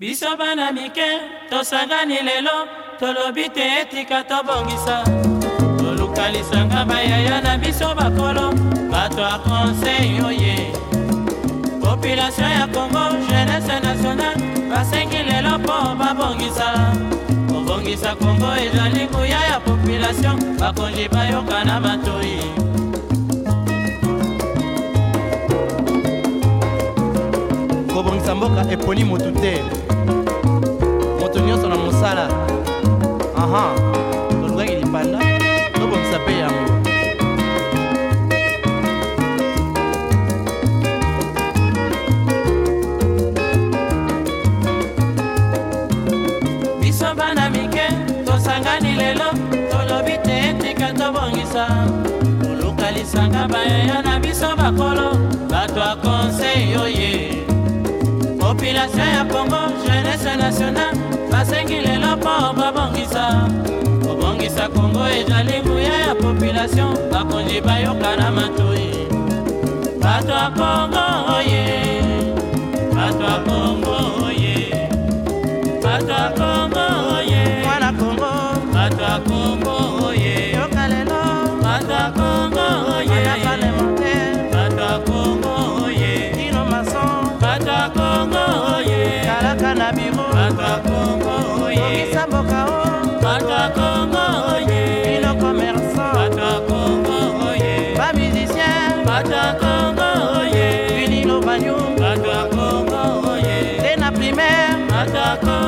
biso bana mike tosangani lelo tolobi te etika tobongisa toluka lisanga bayaya na biso bakolo bato ya konsei oye populatio ya kongo genese nationale basengi lelo mpo babongisa kobongisa kongo ezali nguya ya populatio bakonzi bayoka na matoi kobongisa mboka eponi motu te moto nyonso na mosala aha tolukaki lipanda tobongisa mpe yango biso bana mike tosangani lelo tolobi te etika tobongisa koluka lisanga bayeya na biso bakolo bato akonsey oye oh yeah. population ya kongo jeunesse nationale basengi lelo mpo babongisa kobongisa kongo ezali buya ya population bakonzi bayoka na matoi bato ya kongo Come.